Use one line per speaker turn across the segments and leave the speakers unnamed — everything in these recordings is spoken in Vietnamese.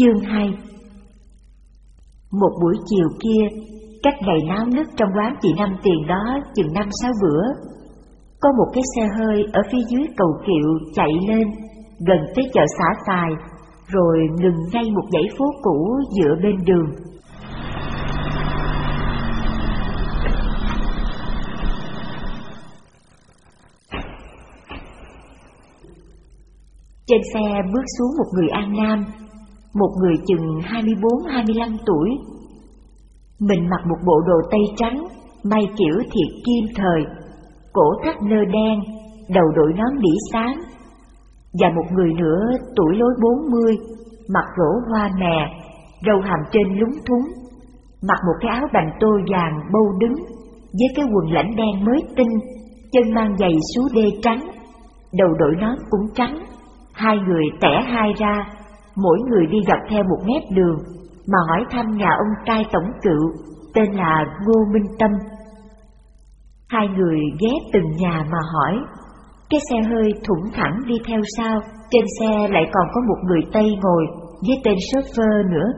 Chương 2 Một buổi chiều kia, cách ngày náo nức trong quán chị Năm Tiền đó chừng năm sáu bữa, có một cái xe hơi ở phía dưới cầu kiệu chạy lên, gần tới chợ xã Tài, rồi ngừng ngay một dãy phố cũ giữa bên đường. Trên xe bước xuống một người An Nam, một người chừng 24-25 tuổi. Mình mặc một bộ đồ tây trắng, may kiểu thiệt kim thời, cổ thắt nơ đen, đầu đội nón đỉ sáng. Và một người nữa tuổi lối 40, mặc rổ hoa mè, râu hàm trên lúng thúng, mặc một cái áo bành tô vàng bâu đứng, với cái quần lãnh đen mới tinh, chân mang giày xú đê trắng, đầu đội nón cũng trắng Hai người tẻ hai ra, mỗi người đi dọc theo một mét đường, mà hỏi thăm nhà ông trai tổng cựu, tên là Ngô Minh Tâm. Hai người ghé từng nhà mà hỏi, cái xe hơi thủng thẳng đi theo sau, trên xe lại còn có một người Tây ngồi với tên chauffeur nữa.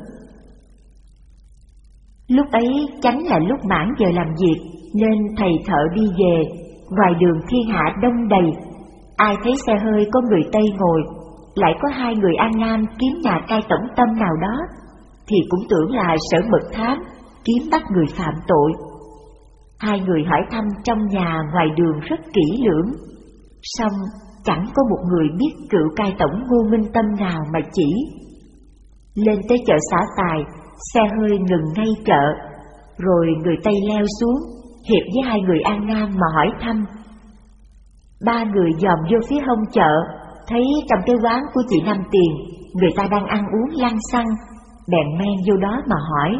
Lúc ấy chánh là lúc mãn giờ làm việc, nên thầy thợ đi về, ngoài đường thiên hạ đông đầy, Ai thấy xe hơi có người Tây ngồi, lại có hai người An Nam kiếm nhà cai tổng tâm nào đó, thì cũng tưởng là sở mật thám, kiếm bắt người phạm tội. Hai người hỏi thăm trong nhà ngoài đường rất kỹ lưỡng, xong chẳng có một người biết cựu cai tổng Ngô Minh Tâm nào mà chỉ. Lên tới chợ xã Tài, xe hơi ngừng ngay chợ, rồi người Tây leo xuống, hiệp với hai người An Nam mà hỏi thăm Ba người dòm vô phía hông chợ, thấy trong cái quán của chị Năm Tiền, người ta đang ăn uống lăng xăng, bèn men vô đó mà hỏi.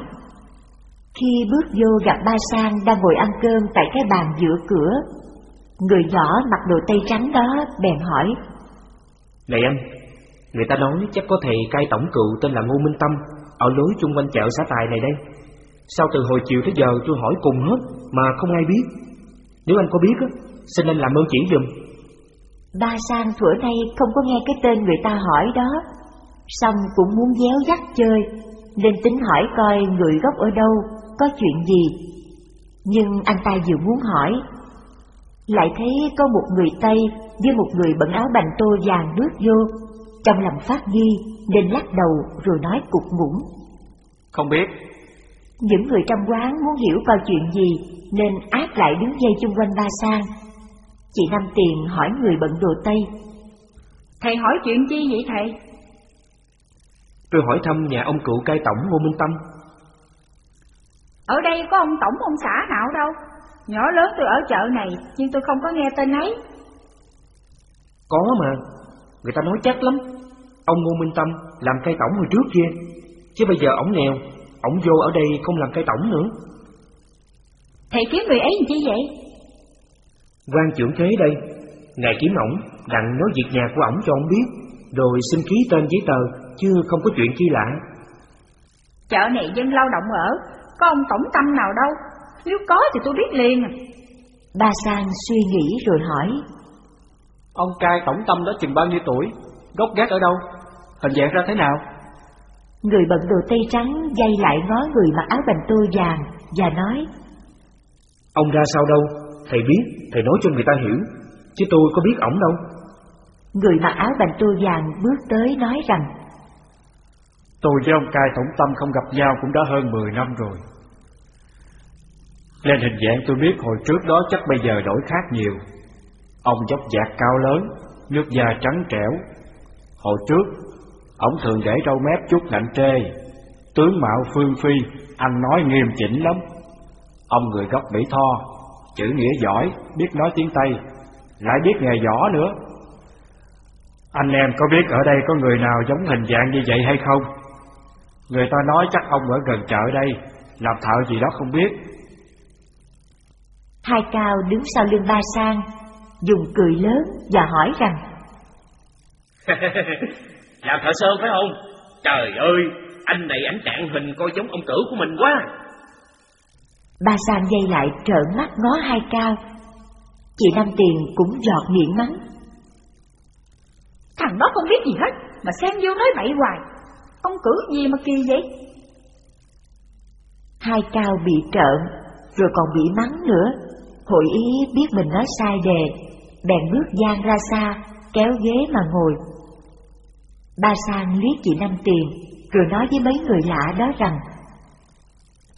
Khi bước vô gặp ba Sang đang ngồi ăn cơm tại cái bàn giữa cửa, người nhỏ mặc đồ tây trắng đó bèn hỏi.
Này anh, người ta nói chắc có thầy cai tổng cựu tên là Ngô Minh Tâm, ở lối chung quanh chợ xã Tài này đây. Sao từ hồi chiều tới giờ tôi hỏi cùng hết mà không ai biết? Nếu anh có biết á, xin anh làm ơn chỉ dùm.
Ba Sang thuở nay không có nghe cái tên người ta hỏi đó, xong cũng muốn déo dắt chơi, nên tính hỏi coi người gốc ở đâu, có chuyện gì. Nhưng anh ta vừa muốn hỏi, lại thấy có một người Tây với một người bận áo bành tô vàng bước vô, trong lòng phát ghi nên lắc đầu rồi nói cục ngủng.
Không biết.
Những người trong quán muốn hiểu coi chuyện gì nên áp lại đứng dây chung quanh ba sang Chị Năm Tiền hỏi người bận đồ Tây.
Thầy hỏi chuyện chi vậy thầy?
Tôi hỏi thăm nhà ông cựu cai tổng Ngô Minh Tâm.
Ở đây có ông tổng ông xã nào đâu. Nhỏ lớn tôi ở chợ này, nhưng tôi không có nghe tên ấy.
Có mà, người ta nói chắc lắm. Ông Ngô Minh Tâm làm cai tổng hồi trước kia, chứ bây giờ ổng nghèo, ổng vô ở đây không làm cai tổng nữa.
Thầy kiếm người ấy làm chi vậy?
Quan trưởng kế đây, ngài kiếm ổng, đặng nói việc nhà của ổng cho ổng biết, rồi xin ký tên giấy tờ, chứ không có chuyện chi lạ.
Chợ này dân lao động ở, có ông tổng tâm nào đâu, nếu có thì tôi biết liền.
Ba Sang suy nghĩ rồi hỏi.
Ông cai tổng tâm đó chừng bao nhiêu tuổi, gốc gác ở đâu, hình dạng ra thế nào?
Người bận đồ tây trắng dây lại ngó người mặc áo bành tô vàng và nói
Ông ra sao đâu, Thầy biết, thầy nói cho người ta hiểu, chứ tôi có biết ổng đâu.
Người mặc áo bành tô vàng bước tới nói rằng
Tôi với ông cai tổng tâm không gặp nhau cũng đã hơn 10 năm rồi. Lên hình dạng tôi biết hồi trước đó chắc bây giờ đổi khác nhiều. Ông dốc dạc cao lớn, nước da trắng trẻo. Hồi trước, ông thường để râu mép chút lạnh trê, tướng mạo phương phi, anh nói nghiêm chỉnh lắm. Ông người gốc Mỹ Tho, chữ nghĩa giỏi, biết nói tiếng Tây, lại biết nghề võ nữa. Anh em có biết ở đây có người nào giống hình dạng như vậy hay không? Người ta nói chắc ông ở gần chợ đây, làm thợ gì đó không biết.
Hai cao đứng sau lưng ba sang, dùng cười lớn và hỏi rằng
Làm thợ sơn phải không? Trời ơi, anh này ảnh trạng hình coi giống ông cử của mình quá.
Ba Sang dây lại trợn mắt ngó hai cao. Chị Năm Tiền cũng giọt miệng mắng.
Thằng đó không biết gì hết, mà xem vô nói bậy hoài. Ông cử gì mà kỳ vậy?
Hai cao bị trợn, rồi còn bị mắng nữa. Hội ý biết mình nói sai đề, bèn bước gian ra xa, kéo ghế mà ngồi. Ba Sang liếc chị Năm Tiền, rồi nói với mấy người lạ đó rằng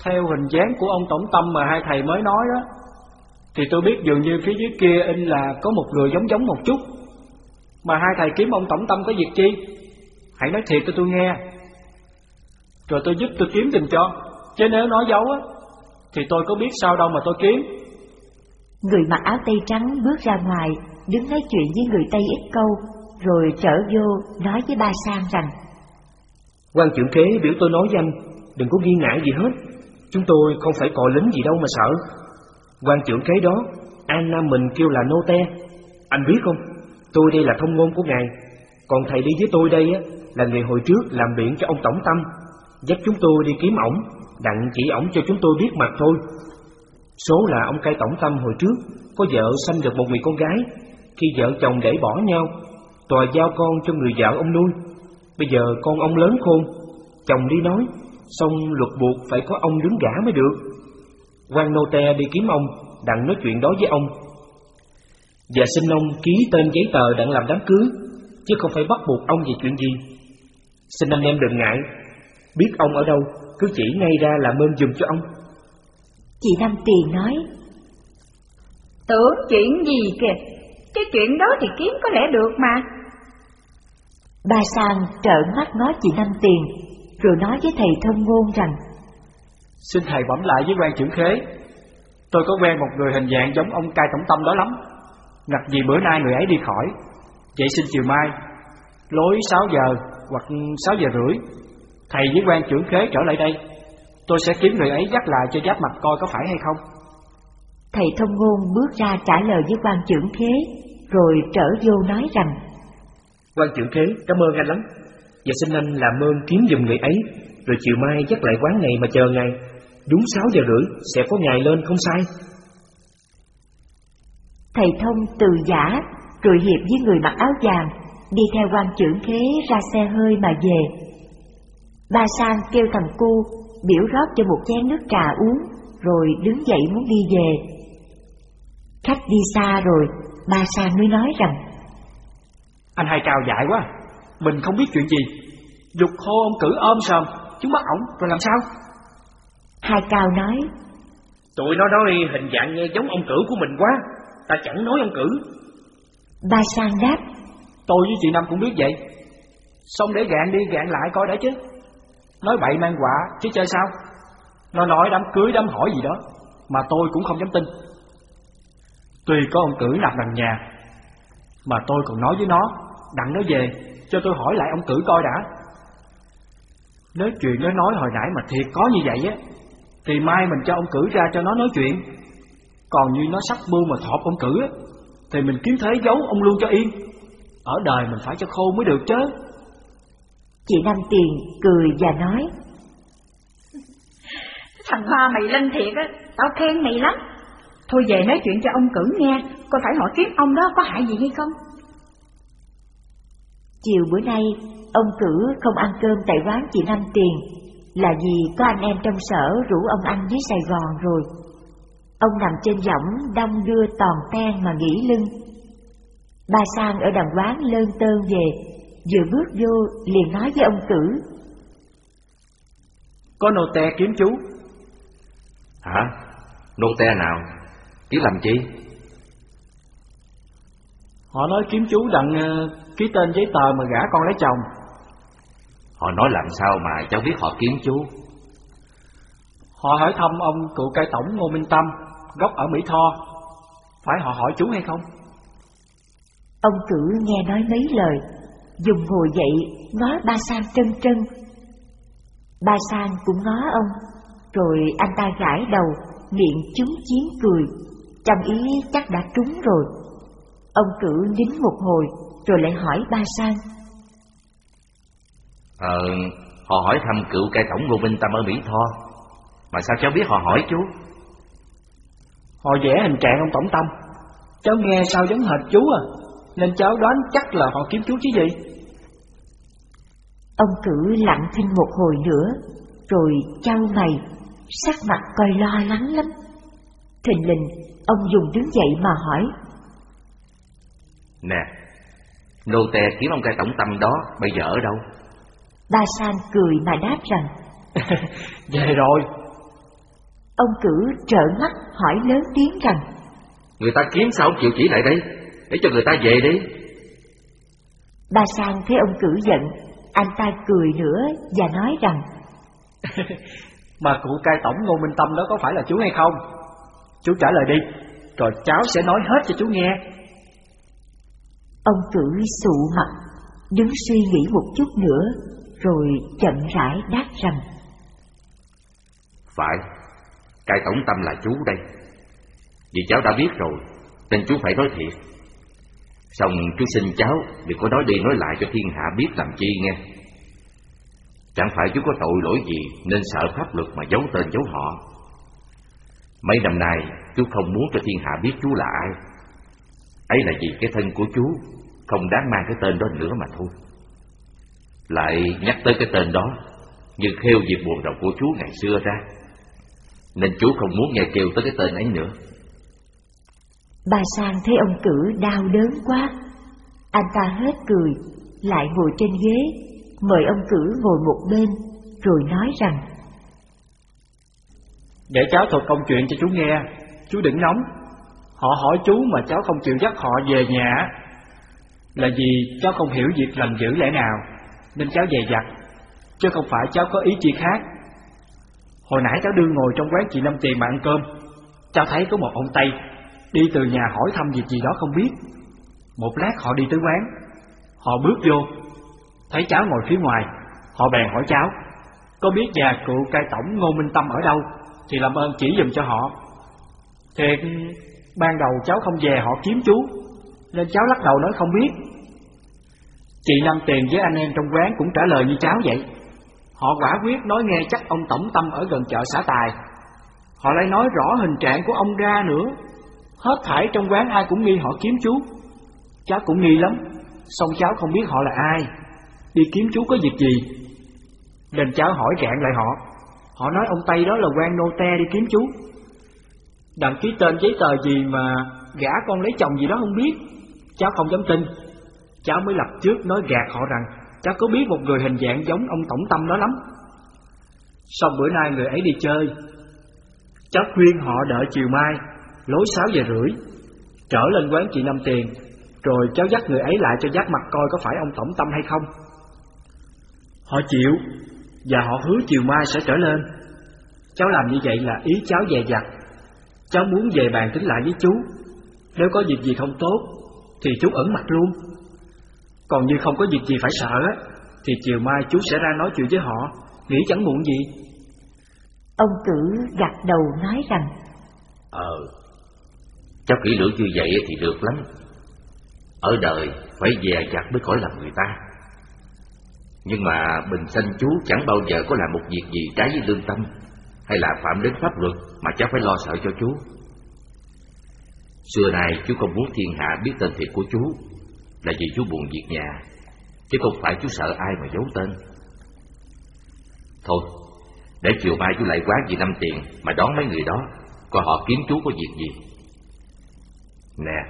Theo hình dáng của ông Tổng Tâm mà hai thầy mới nói đó, thì tôi biết dường như phía dưới kia in là có một người giống giống một chút. Mà hai thầy kiếm ông Tổng Tâm có việc chi? Hãy nói thiệt cho tôi nghe. Rồi tôi giúp tôi kiếm tìm cho, chứ nếu nói giấu á, thì tôi có biết sao đâu mà tôi kiếm.
Người mặc áo tây trắng bước ra ngoài, đứng nói chuyện với người Tây ít câu, rồi trở vô nói với ba Sang rằng
quan trưởng kế biểu tôi nói với anh, đừng có nghi ngại gì hết. Chúng tôi không phải cò lính gì đâu mà sợ. quan trưởng kế đó, An Nam mình kêu là nô te. Anh biết không, tôi đây là thông ngôn của ngài. Còn thầy đi với tôi đây á, là người hồi trước làm biện cho ông Tổng Tâm, dắt chúng tôi đi kiếm ổng, đặng chỉ ổng cho chúng tôi biết mặt thôi. Số là ông cai tổng tâm hồi trước Có vợ sanh được một người con gái Khi vợ chồng để bỏ nhau Tòa giao con cho người vợ ông nuôi Bây giờ con ông lớn khôn Chồng đi nói Xong luật buộc phải có ông đứng gả mới được. Quan nô te đi kiếm ông Đặng nói chuyện đó với ông. Và xin ông ký tên giấy tờ đặng làm đám cưới Chứ không phải bắt buộc ông về chuyện gì. Xin anh em đừng ngại. Biết ông ở đâu Cứ chỉ ngay ra làm ơn dùm cho ông.
Chị Năm Tiền nói
Tưởng chuyện gì kìa? Cái chuyện đó thì kiếm có lẽ được mà.
Ba Sang trợn mắt nói chị Năm Tiền Rồi nói với thầy thông ngôn rằng
Xin thầy bẩm lại với quan trưởng khế. Tôi có quen một người hình dạng giống ông cai tổng tâm đó lắm. Ngặt gì bữa nay người ấy đi khỏi. Vậy xin chiều mai Lối 6 giờ hoặc 6 giờ rưỡi Thầy với quan trưởng khế trở lại đây. Tôi sẽ kiếm người ấy dắt lại cho giáp mặt coi có phải hay không.
Thầy thông ngôn bước ra trả lời với quan trưởng khế Rồi trở vô nói rằng
quan trưởng khế cảm ơn anh lắm Và xin anh làm ơn kiếm giùm người ấy Rồi chiều mai dắt lại quán này mà chờ ngày Đúng 6 giờ rưỡi sẽ có ngày lên không sai?
Thầy thông từ giả Rồi hiệp với người mặc áo vàng Đi theo quan trưởng khế ra xe hơi mà về. Ba Sang kêu thằng cu biểu rót cho một chén nước trà uống, rồi đứng dậy muốn đi về. Khách đi xa rồi, ba Sang mới nói rằng
Anh hai cao dại quá, mình không biết chuyện gì. Dục hô ông cử ôm sờm, chúng bắt ổng rồi làm sao?
Hai cao nói
Tụi nó nói hình dạng nghe giống ông cử của mình quá, ta chẳng nói ông cử.
Ba Sang đáp
Tôi với chị Năm cũng biết vậy. Xong để gạn đi gạn lại coi đã chứ. Nói bậy mang quả chứ chơi sao Nó nói đám cưới đám hỏi gì đó Mà tôi cũng không dám tin Tuy có ông cử nạp đằng nhà Mà tôi còn nói với nó Đặng nó về Cho tôi hỏi lại ông cử coi đã. Nếu chuyện nó nói hồi nãy mà thiệt có như vậy á Thì mai mình cho ông cử ra cho nó nói chuyện. Còn như nó sắp mưu mà thọp ông cử á Thì mình kiếm thế giấu ông luôn cho yên. Ở đời mình phải cho khô mới được chứ.
Chị Năm Tiền cười và nói
Thằng ba mày lên thiệt á, tao khen mày lắm. Thôi về nói chuyện cho ông cử nghe Coi phải hỏi kiếm ông đó có hại gì hay không
Chiều bữa nay Ông cử không ăn cơm tại quán chị Năm Tiền Là vì có anh em trong sở rủ ông ăn dưới Sài Gòn rồi Ông nằm trên võng đông đưa toàn ten mà nghỉ lưng Ba Sang ở đằng quán lơn tơn về Vừa bước vô liền nói với ông cử
Có nô te kiếm chú
Hả? Nô te nào? Kiếm làm chi?
Họ nói kiếm chú đặng uh, ký tên giấy tờ mà gả con lấy chồng.
Họ nói làm sao mà cháu biết họ kiếm chú?
Họ hỏi thăm ông cựu cai tổng Ngô Minh Tâm Gốc ở Mỹ Tho. Phải họ hỏi chú hay không?
Ông cử nghe nói mấy lời Dùng ngồi dậy ngó ba sang trân trân. Ba sang cũng ngó ông Rồi anh ta gãi đầu Miệng chúng chiến cười. Trong ý chắc đã trúng rồi Ông cử nín một hồi Rồi lại hỏi ba sang.
Ờ, họ hỏi thăm cựu cai tổng Ngô Minh Tâm ở Mỹ Tho. Mà sao cháu biết họ hỏi chú?
Họ vẽ hình trạng ông Tổng Tâm. Cháu nghe sao giống hệt chú à Nên cháu đoán chắc là họ kiếm chú chứ gì.
Ông cử lặng thinh một hồi nữa, rồi trao mày, sắc mặt coi lo lắng lắm. Thình lình, ông dùng đứng dậy mà hỏi.
Nè, nô tè kiếm ông cai tổng tâm đó bây giờ ở đâu?
Ba San cười mà đáp rằng.
Về rồi.
Ông cử trợn mắt hỏi lớn tiếng rằng.
Người ta kiếm sao ông chịu chỉ lại đây, để cho người ta về đi.
Ba Sang thấy ông cử giận, anh ta cười nữa và nói rằng
Mà cụ cai tổng Ngô Minh Tâm đó có phải là chú hay không? Chú trả lời đi, rồi cháu sẽ nói hết cho chú nghe.
Ông cử sụ mặt, đứng suy nghĩ một chút nữa, rồi chậm rãi đáp rằng
Phải, cai tổng tâm là chú đây. Vì cháu đã biết rồi, nên chú phải nói thiệt. Xong chú xin cháu đừng có nói đi nói lại cho thiên hạ biết làm chi nghe. Chẳng phải chú có tội lỗi gì nên sợ pháp luật mà giấu tên giấu họ. Mấy năm nay chú không muốn cho thiên hạ biết chú là ai. Ấy là vì cái thân của chú không đáng mang cái tên đó nữa mà thôi. Lại nhắc tới cái tên đó như khêu việc buồn đầu của chú ngày xưa ra. Nên chú không muốn nghe kêu tới cái tên ấy nữa.
Bà Sang thấy ông cử đau đớn quá. Anh ta hết cười, lại ngồi trên ghế, mời ông cử ngồi một bên, rồi nói rằng
Để cháu thuật công chuyện cho chú nghe, chú đừng nóng. Họ hỏi chú mà cháu không chịu dắt họ về nhà. Là vì cháu không hiểu việc lành dữ lẽ nào, Nên cháu về giặt Chứ không phải cháu có ý chi khác. Hồi nãy cháu đưa ngồi trong quán chị Năm Tiền mà ăn cơm. Cháu thấy có một ông Tây Đi từ nhà hỏi thăm việc gì đó không biết. Một lát họ đi tới quán. Họ bước vô, Thấy cháu ngồi phía ngoài. Họ bèn hỏi cháu, Có biết nhà cựu cai tổng Ngô Minh Tâm ở đâu? Thì làm ơn chỉ dùm cho họ. Thiệt Ban đầu cháu không về, họ kiếm chú. Nên cháu lắc đầu nói không biết. Chị Năm Tiền với anh em trong quán cũng trả lời như cháu vậy. Họ quả quyết nói nghe chắc ông Tổng Tâm ở gần chợ xã Tài. Họ lại nói rõ hình trạng của ông ra nữa. Hết thảy trong quán ai cũng nghi họ kiếm chú. Cháu cũng nghi lắm. Xong cháu không biết họ là ai. Đi kiếm chú có việc gì? Nên cháu hỏi gạn lại họ. Họ nói ông Tây đó là quan nô te đi kiếm chú. Đặng ký tên giấy tờ gì mà gã con lấy chồng gì đó không biết? Cháu không dám tin. Cháu mới lập trước nói gạt họ rằng, Cháu có biết một người hình dạng giống ông Tổng Tâm đó lắm. Xong bữa nay người ấy đi chơi, Cháu khuyên họ đợi chiều mai, Lối sáu giờ rưỡi, Trở lên quán chị Năm Tiền, Rồi cháu dắt người ấy lại cho dắt mặt coi có phải ông Tổng Tâm hay không. Họ chịu, Và họ hứa chiều mai sẽ trở lên. Cháu làm như vậy là ý cháu dè dặt. Cháu muốn về bàn tính lại với chú. Nếu có việc gì không tốt Thì chú ẩn mặt luôn. Còn như không có việc gì phải sợ á Thì chiều mai chú sẽ ra nói chuyện với họ Nghĩ chẳng muộn gì.
Ông cử gật đầu nói rằng
Ờ Cháu kỹ lưỡng như vậy thì được lắm. Ở đời phải dè chặt mới khỏi làm người ta. Nhưng mà bình sanh chú chẳng bao giờ có làm một việc gì trái với lương tâm hay là phạm đến pháp luật mà cháu phải lo sợ cho chú? Xưa nay chú không muốn thiên hạ biết tên thiệt của chú, Là vì chú buồn việc nhà, Chứ không phải chú sợ ai mà giấu tên. Thôi, Để chiều mai chú lại quán vì năm tiền Mà đón mấy người đó, Coi họ kiếm chú có việc gì. Nè,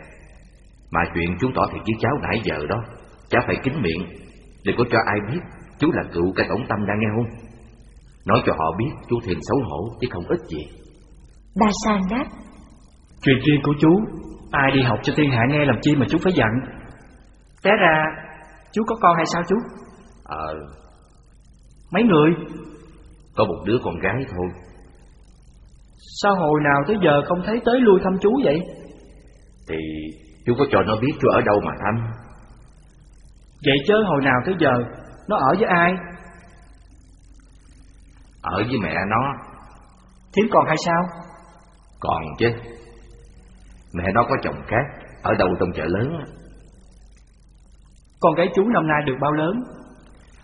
Mà chuyện chú tỏ thiệt với cháu nãy giờ đó, Cháu phải kín miệng, Đừng có cho ai biết Chú là cựu cái tổng tâm đang nghe không? Nói cho họ biết chú thêm xấu hổ Chứ không ít gì.
Ba Sang đáp
Chuyện riêng của chú Ai đi học cho thiên hạ nghe làm chi mà chú phải giận? Té ra Chú có con hay sao chú?
Ờ.
Mấy người?
Có một đứa con gái thôi.
Sao hồi nào tới giờ không thấy tới lui thăm chú vậy?
Thì chú có cho nó biết chú ở đâu mà thăm.
Vậy chứ hồi nào tới giờ Nó ở với ai
Ở với mẹ nó.
Thiếm còn hay sao?
Còn chứ. Mẹ nó có chồng khác Ở đâu trong chợ lớn.
Con gái chú năm nay được bao lớn?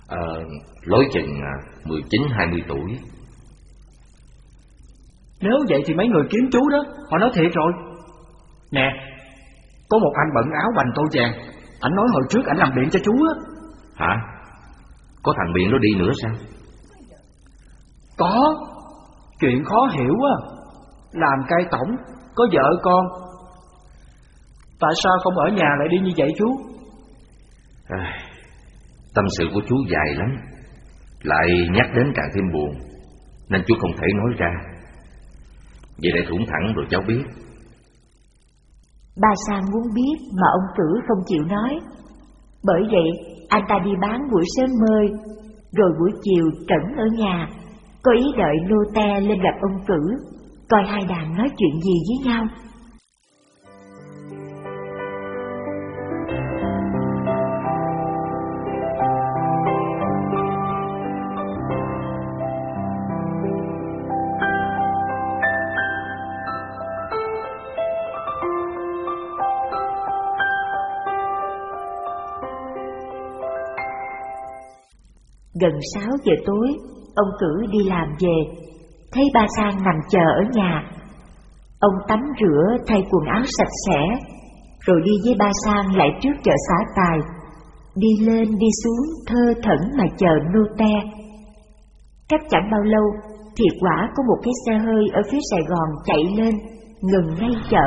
Ờ Lối chừng à, 19-20 tuổi.
Nếu vậy thì mấy người kiếm chú đó Họ nói thiệt rồi. Nè Có một anh bận áo bành tô vàng Anh nói hồi trước anh làm điện cho chú á.
Hả? Có thằng Biện nó đi nữa sao
Có. Chuyện khó hiểu á Làm cai tổng Có vợ con. Tại sao không ở nhà lại đi như vậy chú?
À, Tâm sự của chú dài lắm. Lại nhắc đến càng thêm buồn Nên chú không thể nói ra. Vậy để thủng thẳng rồi cháu biết.
Ba Sang muốn biết mà ông cử không chịu nói. Bởi vậy anh ta đi bán buổi sớm mơi Rồi buổi chiều trẩn ở nhà có ý đợi Lô-te lên gặp ông cử Coi hai đàn nói chuyện gì với nhau. Gần sáu giờ tối, ông cử đi làm về, thấy ba Sang nằm chờ ở nhà. Ông tắm rửa thay quần áo sạch sẽ, rồi đi với ba Sang lại trước chợ xã Tài. Đi lên đi xuống thơ thẩn mà chờ nô te. Cách chẳng bao lâu, thì quả có một cái xe hơi ở phía Sài Gòn chạy lên, ngừng ngay chợ.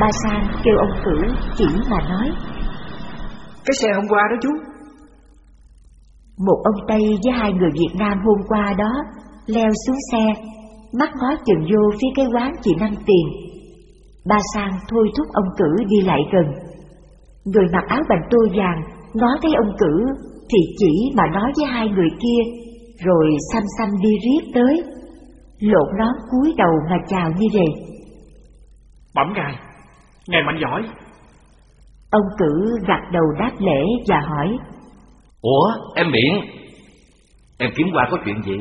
Ba Sang kêu ông cử chỉ mà nói.
Cái xe hôm qua đó chú
một ông Tây với hai người Việt Nam hôm qua đó leo xuống xe, mắt ngó chừng vô phía cái quán chị Năm Tiền. Ba Sang thôi thúc ông cử đi lại gần. Người mặc áo bành tô vàng ngó thấy ông cử thì chỉ mà nói với hai người kia, rồi xăm xăm đi riết tới. Lộn nón cúi đầu mà chào như vậy.
Bẩm ngài, ngài mạnh giỏi.
Ông cử gật đầu đáp lễ và hỏi.
Ủa em Miễn Em kiếm qua có chuyện gì?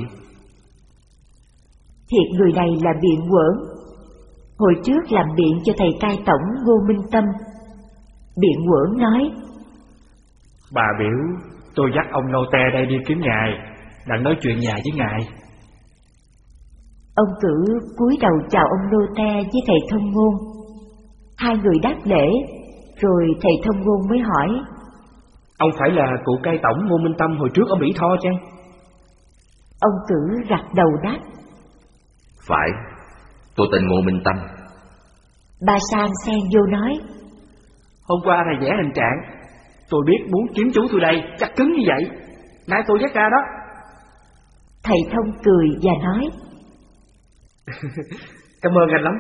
Thiệt người này là biện quẩn Hồi trước làm biện cho thầy cai tổng Ngô Minh Tâm. Biện quẩn nói
Bà biểu tôi dắt ông nô te đây đi kiếm ngài Đang nói chuyện nhà với ngài.
Ông cử cúi đầu chào ông nô te với thầy thông ngôn. Hai người đáp lễ Rồi thầy thông ngôn mới hỏi
Ông phải là cụ cai tổng Ngô Minh Tâm hồi trước ở Mỹ Tho chăng?
Ông cử gật đầu đáp.
Phải, tôi tên Ngô Minh Tâm.
Bà Sang xen vô nói.
Hôm qua thầy vẽ hình trạng, tôi biết muốn kiếm chú tôi đây, chắc cứng như vậy. Nay tôi dắt ra đó.
Thầy thông cười và nói.
Cảm ơn anh lắm,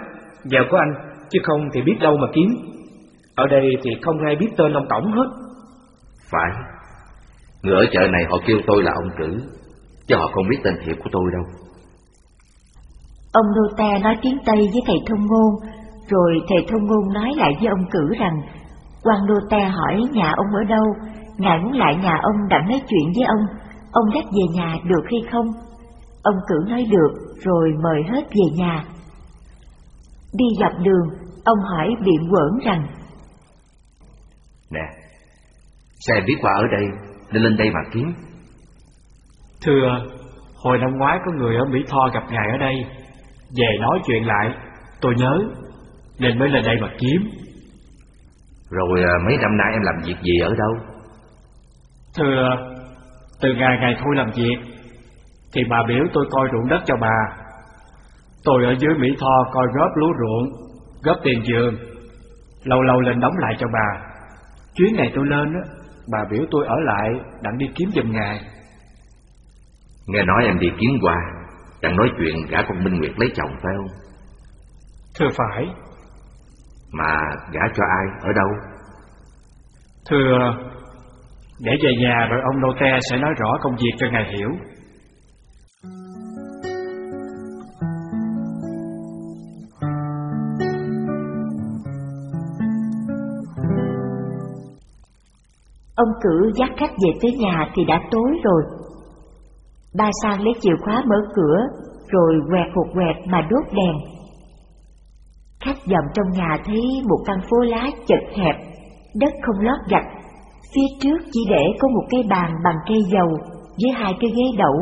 nhờ có anh, chứ không thì biết đâu mà kiếm. Ở đây thì không ai biết tên ông Tổng hết.
Phải. Người ở chợ này họ kêu tôi là ông cử Chứ họ không biết tên thiệt của tôi đâu.
Ông Nô Ta nói tiếng Tây với thầy thông ngôn Rồi thầy thông ngôn nói lại với ông cử rằng quan Nô Ta hỏi nhà ông ở đâu Ngài muốn lại nhà ông đặng nói chuyện với ông Ông dắt về nhà được hay không? Ông cử nói được Rồi mời hết về nhà. Đi dọc đường Ông hỏi biện quẩn rằng
Nè Xe biết qua ở đây Nên lên đây mà kiếm.
Thưa Hồi năm ngoái có người ở Mỹ Tho gặp ngài ở đây. Về nói chuyện lại Tôi nhớ Nên mới lên đây mà kiếm.
Rồi à, mấy năm nay em làm việc gì ở đâu?
Thưa Từ ngày ngày thôi làm việc Thì bà biểu tôi coi ruộng đất cho bà. Tôi ở dưới Mỹ Tho coi góp lúa ruộng Góp tiền giường Lâu lâu lên đóng lại cho bà. Chuyến này tôi lên á Bà biểu tôi ở lại đặng đi kiếm giùm ngài.
Nghe nói em đi kiếm qua Đặng nói chuyện gã con Minh Nguyệt lấy chồng phải không?
Thưa phải.
Mà gả cho ai ở đâu?
Thưa Để về nhà rồi ông Nô Te sẽ nói rõ công việc cho ngài hiểu
Ông cử dắt khách về tới nhà thì đã tối rồi. Ba Sang lấy chìa khóa mở cửa, rồi quẹt hụt quẹt mà đốt đèn. Khách dòng trong nhà thấy một căn phố lá chật hẹp, đất không lót gạch. Phía trước chỉ để có một cái bàn bằng cây dầu với hai cái ghế đẩu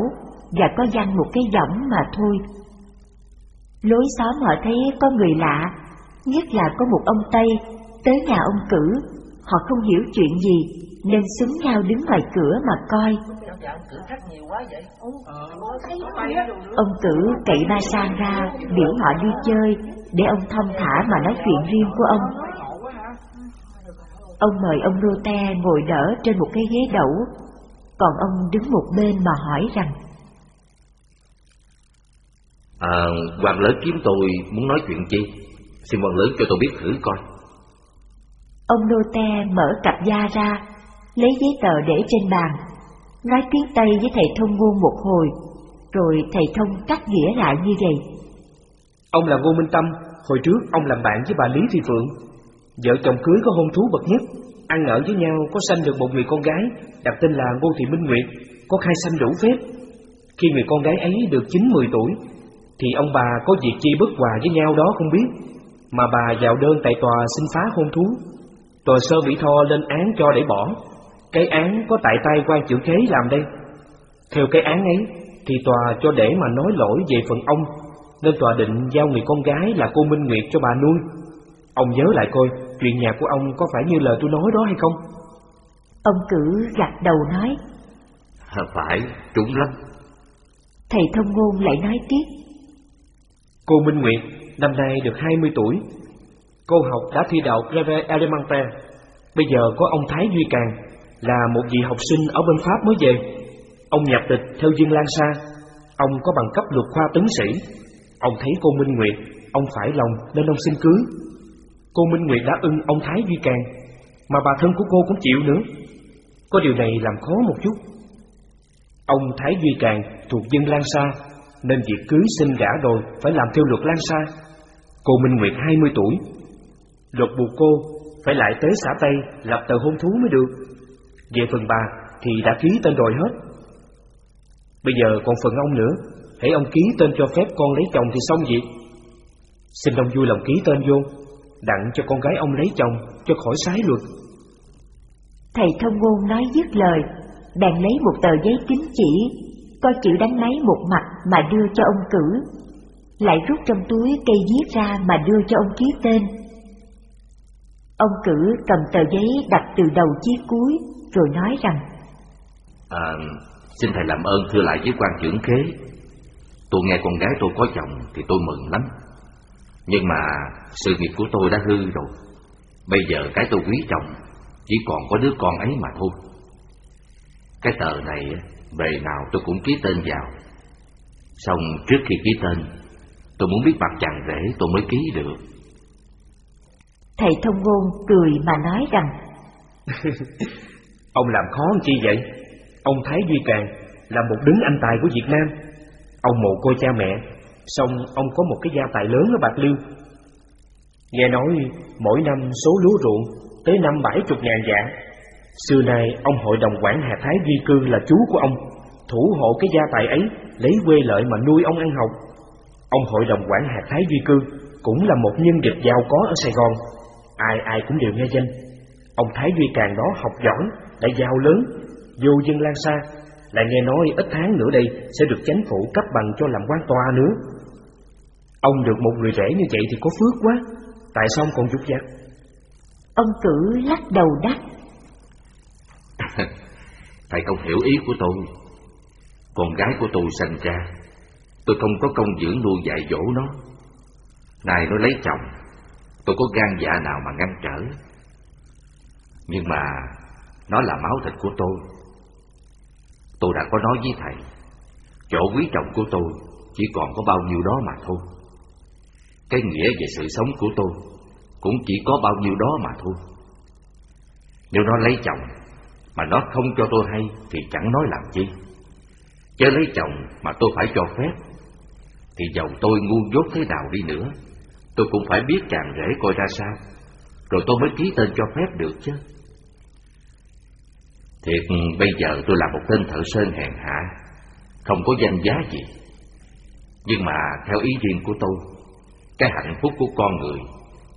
và có dăng một cái võng mà thôi. Lối xóm họ thấy có người lạ, nhất là có một ông Tây tới nhà ông cử, họ không hiểu chuyện gì nên súng nhau đứng ngoài cửa mà coi. Ông cử cậy ba sang ra biểu họ đi chơi để ông thông thả mà nói chuyện riêng của ông. Ông mời ông Rô Te ngồi đỡ trên một cái ghế đẩu, còn ông đứng một bên mà hỏi rằng
À, quan lớn kiếm tôi muốn nói chuyện chi? Xin quan lớn cho tôi biết thử coi.
Ông Nô Te mở cặp da ra, lấy giấy tờ để trên bàn, nói tiếng Tây với thầy thông ngôn một hồi, rồi thầy thông cắt nghĩa lại như vậy.
Ông là Ngô Minh Tâm, hồi trước ông làm bạn với bà Lý Thị Phượng. Vợ chồng cưới có hôn thú bậc nhất, ăn ở với nhau có sanh được một người con gái, đặt tên là Ngô Thị Minh Nguyệt, có khai sanh đủ phép. Khi người con gái ấy được 9-10 tuổi, thì ông bà có việc chi bất hòa với nhau đó không biết, mà bà vào đơn tại tòa xin phá hôn thú. Tòa sơ bị tho lên án cho để bỏ, cái án có tại tay quan trưởng khế làm đây. Theo cái án ấy, thì tòa cho để mà nói lỗi về phần ông, nên tòa định giao người con gái là cô Minh Nguyệt cho bà nuôi. Ông nhớ lại coi, chuyện nhà của ông có phải như lời tôi nói đó hay không?
Ông cử gật đầu nói.
Phải, trúng lắm.
Thầy thông ngôn lại nói tiếp.
Cô Minh Nguyệt năm nay được 20 tuổi. Cô học đã thi đậu Breve Elementaire. Bây giờ có ông Thái Duy Càng là một vị học sinh ở bên Pháp mới về. Ông nhập tịch theo Dương Lan Sa. Ông có bằng cấp luật khoa tấn sĩ. Ông thấy cô Minh Nguyệt, ông phải lòng nên ông xin cưới. Cô Minh Nguyệt đã ưng ông Thái Duy Càng, mà bà thân của cô cũng chịu nữa. Có điều này làm khó một chút. Ông Thái Duy Càng thuộc dân Lan Sa nên việc cưới xin gả rồi phải làm theo luật Lan Sa. Cô Minh Nguyệt 20 tuổi, luật buộc cô phải lại tới xã Tây lập tờ hôn thú mới được. Về phần bà thì đã ký tên rồi hết. Bây giờ còn phần ông nữa, hãy ông ký tên cho phép con lấy chồng thì xong việc. Xin ông vui lòng ký tên vô, đặng cho con gái ông lấy chồng cho khỏi sái luật.
Thầy thông ngôn nói dứt lời, bèn lấy một tờ giấy kính chỉ coi chữ đánh máy một mặt mà đưa cho ông cử, lại rút trong túi cây viết ra mà đưa cho ông ký tên. Ông cử cầm tờ giấy đặt từ đầu chí cuối, rồi nói rằng
À, xin thầy làm ơn thưa lại với quan trưởng khế. Tôi nghe con gái tôi có chồng thì tôi mừng lắm. Nhưng mà sự nghiệp của tôi đã hư rồi. Bây giờ cái tôi quý chồng chỉ còn có đứa con ấy mà thôi. Cái tờ này về nào tôi cũng ký tên vào. Xong trước khi ký tên, tôi muốn biết mặt chàng rể tôi mới ký được.
Thầy thông ngôn cười mà nói rằng
Ông làm khó làm chi vậy? Ông Thái Duy Càng là một đứng anh tài của Việt Nam. Ông mồ côi cha mẹ, xong ông có một cái gia tài lớn ở Bạc Liêu. Nghe nói mỗi năm số lúa ruộng tới năm bảy chục ngàn dạ. Xưa nay ông hội đồng quản Hà Thái Duy Cư là chú của ông, thủ hộ cái gia tài ấy, lấy quê lợi mà nuôi ông ăn học. Ông hội đồng quản Hà Thái Duy Cư cũng là một nhân vật giàu có ở Sài Gòn, ai ai cũng đều nghe danh. Ông Thái Duy Càng đó học giỏi, lại giàu lớn, vô dân lan xa, lại nghe nói ít tháng nữa đây sẽ được chánh phủ cấp bằng cho làm quan tòa nữa. Ông được một người rể như vậy thì có phước quá, tại sao ông còn dục dặt?
Ông cử lắc đầu đáp
Thầy không hiểu ý của tôi. Con gái của tôi sanh ra, tôi không có công dưỡng nuôi dạy dỗ nó. Này nó lấy chồng, tôi có gan dạ nào mà ngăn trở. Nhưng mà nó là máu thịt của tôi. Tôi đã có nói với thầy, chỗ quý chồng của tôi chỉ còn có bao nhiêu đó mà thôi. Cái nghĩa về sự sống của tôi cũng chỉ có bao nhiêu đó mà thôi. Nếu nó lấy chồng mà nó không cho tôi hay thì chẳng nói làm chi. Chớ lấy chồng mà tôi phải cho phép thì dầu tôi ngu dốt thế nào đi nữa, tôi cũng phải biết chàng rể coi ra sao, rồi tôi mới ký tên cho phép được chứ. Thiệt bây giờ tôi là một tên thợ sơn hèn hạ, không có danh giá gì. Nhưng mà theo ý riêng của tôi, cái hạnh phúc của con người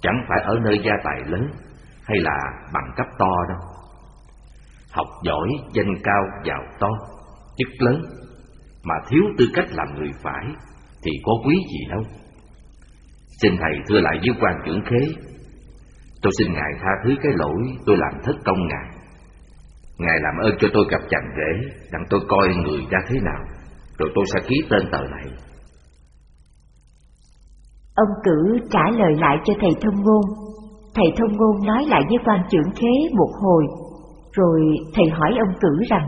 chẳng phải ở nơi gia tài lớn hay là bằng cấp to đâu. Học giỏi, danh cao, giàu to, chức lớn, mà thiếu tư cách làm người phải thì có quý gì đâu. Xin thầy thưa lại với quan trưởng khế, tôi xin ngài tha thứ cái lỗi tôi làm thất công ngài. Ngài làm ơn cho tôi gặp chàng rể, đặng tôi coi người ra thế nào, rồi tôi sẽ ký tên tờ này.
Ông cử trả lời lại cho thầy thông ngôn. Thầy thông ngôn nói lại với quan trưởng khế một hồi, rồi thầy hỏi ông cử rằng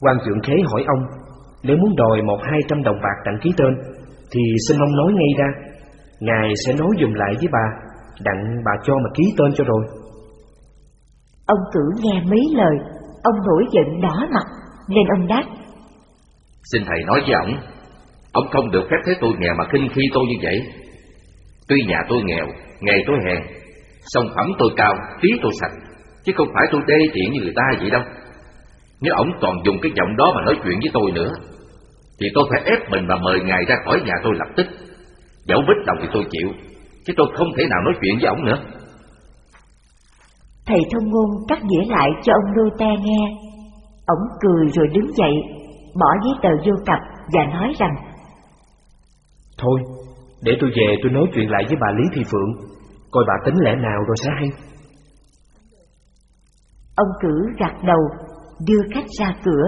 quan trưởng khế hỏi ông nếu muốn đòi một hai trăm đồng bạc đặng ký tên thì xin ông nói ngay ra ngài sẽ nói dùm lại với bà đặng bà cho mà ký tên cho rồi
ông cử nghe mấy lời, ông nổi giận đỏ mặt, nên ông đáp.
Xin thầy nói với ông ông không được phép thấy tôi nghèo mà khinh khi tôi như vậy. Tuy nhà tôi nghèo, nghề tôi hèn, song phẩm tôi cao trí tôi sạch, chứ không phải tôi đê tiện như người ta vậy đâu. Nếu ông còn dùng cái giọng đó mà nói chuyện với tôi nữa, Thì tôi phải ép mình mà mời ngài ra khỏi nhà tôi lập tức. Dẫu bích lòng thì tôi chịu, Chứ tôi không thể nào nói chuyện với ông nữa.
Thầy thông ngôn cắt nghĩa lại cho ông Lô te nghe. Ông cười rồi đứng dậy Bỏ giấy tờ vô cặp và nói rằng
Thôi, để tôi về tôi nói chuyện lại với bà Lý Thị Phượng Coi bà tính lẽ nào rồi sẽ hay.
Ông cử gạt đầu đưa khách ra cửa